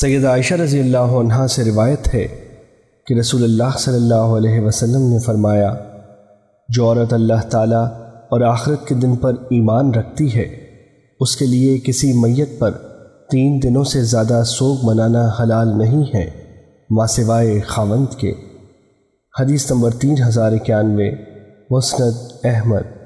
سید عائشہ رضی اللہ عنہ سے روایت ہے کہ رسول اللہ صلی اللہ علیہ وسلم نے فرمایا، جو عورت اللہ تعالیٰ اور آخرت کے دن پر ایمان رکھتی ہے، اس کے لیے کسی میت پر تین دنوں سے زیادہ سوگ منانا حلال نہیں ہے ماں سوائے خاوند کے۔ حدیث نمبر تین ہزار اکیانوے، مسند احمد۔